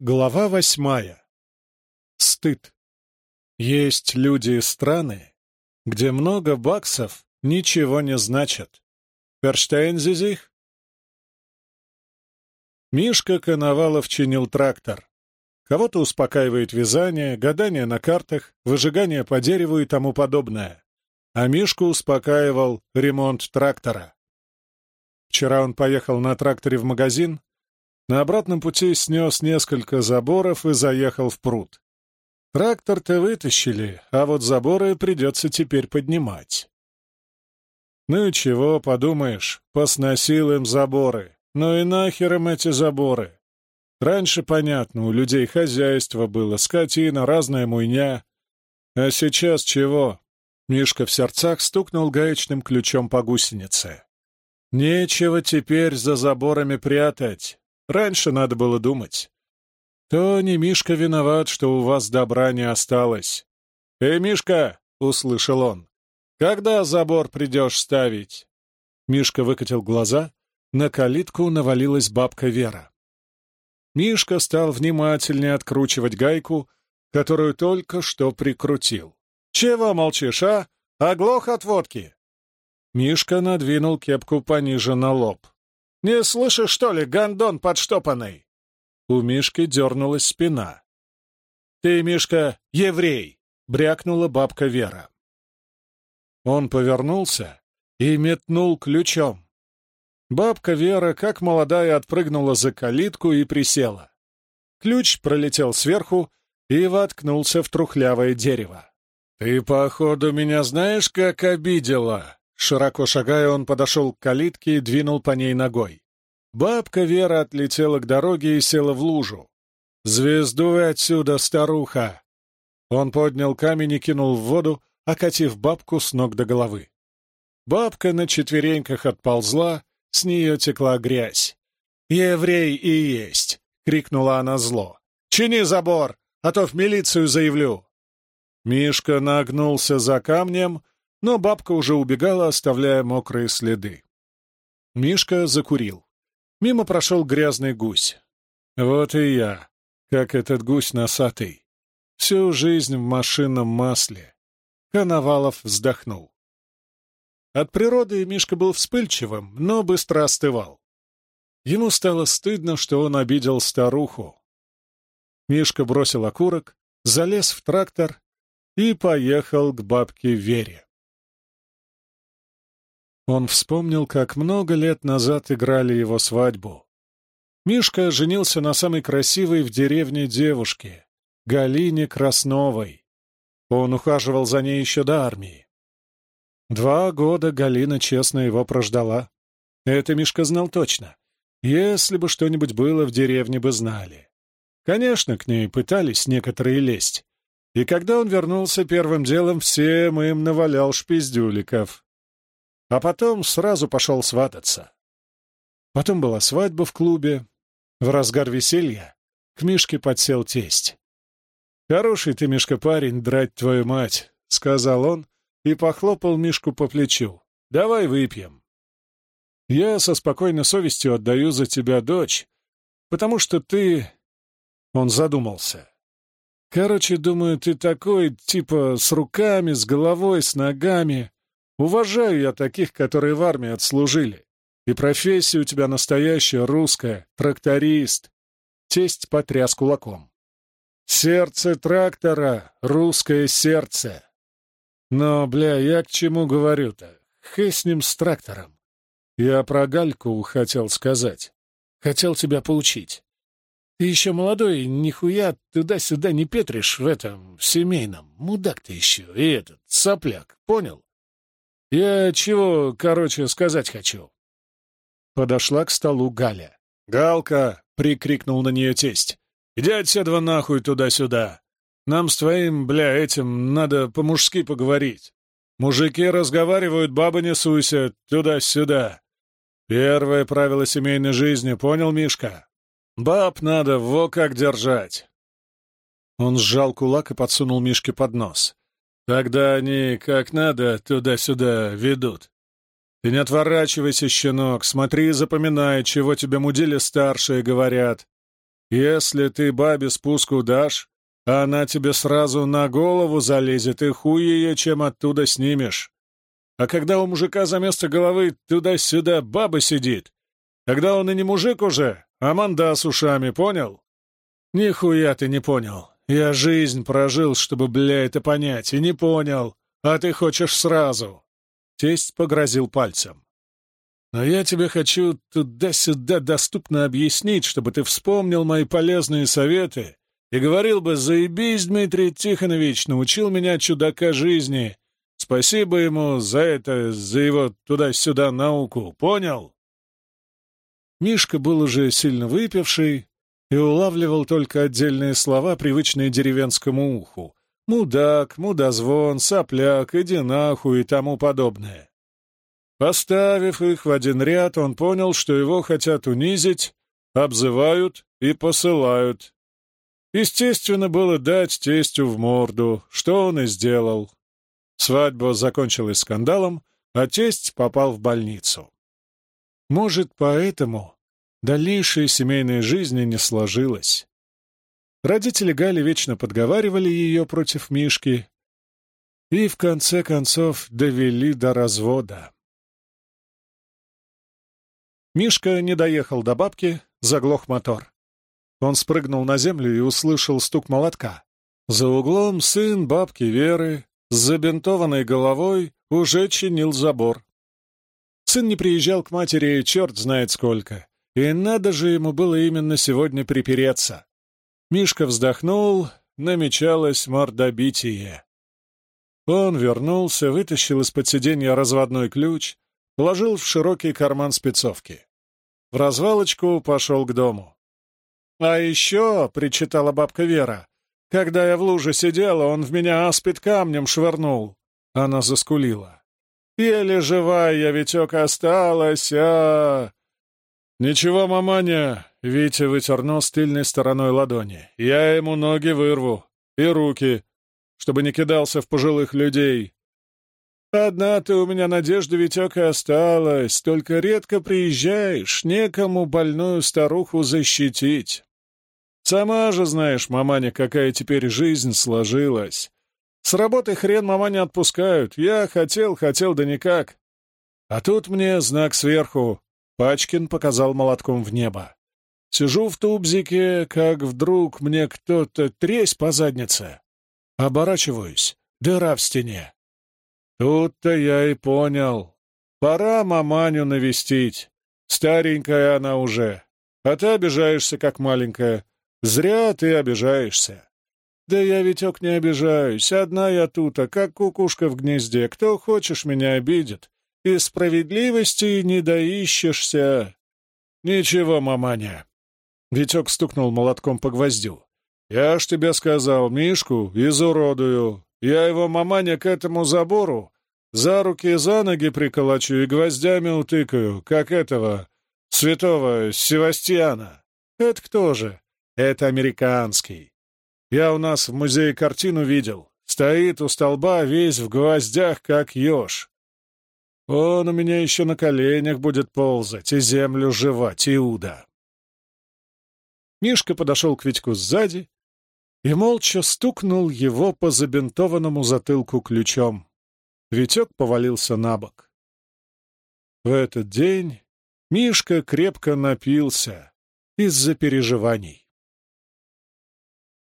Глава восьмая. Стыд. Есть люди и страны, где много баксов ничего не значат. Перштейн зизих? Мишка Коновалов чинил трактор. Кого-то успокаивает вязание, гадание на картах, выжигание по дереву и тому подобное. А Мишку успокаивал ремонт трактора. Вчера он поехал на тракторе в магазин, на обратном пути снес несколько заборов и заехал в пруд. Трактор-то вытащили, а вот заборы придется теперь поднимать. Ну и чего, подумаешь, посносил им заборы. Ну и нахер им эти заборы? Раньше, понятно, у людей хозяйство было, скотина, разная муйня. А сейчас чего? Мишка в сердцах стукнул гаечным ключом по гусенице. Нечего теперь за заборами прятать. Раньше надо было думать. То не Мишка виноват, что у вас добра не осталось. «Эй, Мишка!» — услышал он. «Когда забор придешь ставить?» Мишка выкатил глаза. На калитку навалилась бабка Вера. Мишка стал внимательнее откручивать гайку, которую только что прикрутил. «Чего молчишь, а? Оглох от водки!» Мишка надвинул кепку пониже на лоб. «Не слышишь, что ли, гондон подштопанный?» У Мишки дернулась спина. «Ты, Мишка, еврей!» — брякнула бабка Вера. Он повернулся и метнул ключом. Бабка Вера, как молодая, отпрыгнула за калитку и присела. Ключ пролетел сверху и воткнулся в трухлявое дерево. «Ты, походу, меня знаешь, как обидела?» Широко шагая, он подошел к калитке и двинул по ней ногой. Бабка Вера отлетела к дороге и села в лужу. «Звездуй отсюда, старуха!» Он поднял камень и кинул в воду, окатив бабку с ног до головы. Бабка на четвереньках отползла, с нее текла грязь. «Еврей и есть!» — крикнула она зло. «Чини забор, а то в милицию заявлю!» Мишка нагнулся за камнем, но бабка уже убегала, оставляя мокрые следы. Мишка закурил. Мимо прошел грязный гусь. Вот и я, как этот гусь носатый. Всю жизнь в машинном масле. Коновалов вздохнул. От природы Мишка был вспыльчивым, но быстро остывал. Ему стало стыдно, что он обидел старуху. Мишка бросил окурок, залез в трактор и поехал к бабке Вере. Он вспомнил, как много лет назад играли его свадьбу. Мишка женился на самой красивой в деревне девушке, Галине Красновой. Он ухаживал за ней еще до армии. Два года Галина честно его прождала. Это Мишка знал точно. Если бы что-нибудь было, в деревне бы знали. Конечно, к ней пытались некоторые лезть. И когда он вернулся, первым делом всем им навалял шпиздюликов а потом сразу пошел свататься. Потом была свадьба в клубе. В разгар веселья к Мишке подсел тесть. «Хороший ты, Мишка, парень, драть твою мать», — сказал он и похлопал Мишку по плечу. «Давай выпьем. Я со спокойной совестью отдаю за тебя дочь, потому что ты...» Он задумался. «Короче, думаю, ты такой, типа, с руками, с головой, с ногами. Уважаю я таких, которые в армии отслужили. И профессия у тебя настоящая, русская, тракторист. Тесть потряс кулаком. Сердце трактора, русское сердце. Но, бля, я к чему говорю-то? Хэ с ним с трактором. Я про Гальку хотел сказать. Хотел тебя поучить. Ты еще молодой, нихуя туда-сюда не петришь в этом семейном. Мудак ты еще, и этот, сопляк, понял? «Я чего, короче, сказать хочу». Подошла к столу Галя. «Галка!» — прикрикнул на нее тесть. «Иди отседва нахуй туда-сюда. Нам с твоим, бля, этим надо по-мужски поговорить. Мужики разговаривают, баба не суйся, туда-сюда. Первое правило семейной жизни, понял, Мишка? Баб надо во как держать». Он сжал кулак и подсунул Мишке под нос. Тогда они как надо туда-сюда ведут. Ты не отворачивайся, щенок, смотри и запоминай, чего тебе мудили старшие говорят. Если ты бабе спуску дашь, она тебе сразу на голову залезет, и хуй ее чем оттуда снимешь. А когда у мужика за место головы туда-сюда баба сидит, тогда он и не мужик уже, а манда с ушами, понял? Нихуя ты не понял. Я жизнь прожил, чтобы, бля, это понять, и не понял. А ты хочешь сразу. Тесть погрозил пальцем. Но я тебе хочу туда-сюда доступно объяснить, чтобы ты вспомнил мои полезные советы и говорил бы «Заебись, Дмитрий Тихонович, научил меня чудака жизни. Спасибо ему за это, за его туда-сюда науку. Понял?» Мишка был уже сильно выпивший и улавливал только отдельные слова, привычные деревенскому уху. «Мудак», «мудозвон», «сопляк», «иди нахуй» и тому подобное. Поставив их в один ряд, он понял, что его хотят унизить, обзывают и посылают. Естественно, было дать тестю в морду, что он и сделал. Свадьба закончилась скандалом, а тесть попал в больницу. Может, поэтому дальнейшая семейная жизнь не сложилась. Родители Гали вечно подговаривали ее против Мишки и, в конце концов, довели до развода. Мишка не доехал до бабки, заглох мотор. Он спрыгнул на землю и услышал стук молотка. За углом сын бабки Веры с забинтованной головой уже чинил забор. Сын не приезжал к матери черт знает сколько, и надо же ему было именно сегодня припереться. Мишка вздохнул, намечалось мордобитие. Он вернулся, вытащил из-под сиденья разводной ключ, положил в широкий карман спецовки. В развалочку пошел к дому. «А еще», — причитала бабка Вера, — «когда я в луже сидела, он в меня аспид камнем швырнул». Она заскулила. «Еле живая я, Витек, осталась, а...» «Ничего, маманя», — Витя вытер нос тыльной стороной ладони. «Я ему ноги вырву и руки, чтобы не кидался в пожилых людей. Одна ты у меня надежда, Витек, и осталась. Только редко приезжаешь, некому больную старуху защитить. Сама же знаешь, маманя, какая теперь жизнь сложилась. С работы хрен мама не отпускают. Я хотел, хотел, да никак. А тут мне знак сверху. Пачкин показал молотком в небо. Сижу в тубзике, как вдруг мне кто-то тресь по заднице. Оборачиваюсь. Дыра в стене. Тут-то я и понял. Пора маманю навестить. Старенькая она уже. А ты обижаешься, как маленькая. Зря ты обижаешься. Да я, Витек, не обижаюсь. Одна я тут, а как кукушка в гнезде. Кто хочешь, меня обидит. И справедливости не доищешься. Ничего, маманя. Витек стукнул молотком по гвоздю. Я ж тебе сказал, Мишку изуродую. Я его маманя к этому забору за руки и за ноги приколочу и гвоздями утыкаю, как этого, святого Севастьяна. Это кто же? Это американский. Я у нас в музее картину видел. Стоит у столба весь в гвоздях, как еж. Он у меня еще на коленях будет ползать и землю жевать, Иуда. Мишка подошел к Витьку сзади и молча стукнул его по забинтованному затылку ключом. Витек повалился на бок. В этот день Мишка крепко напился из-за переживаний.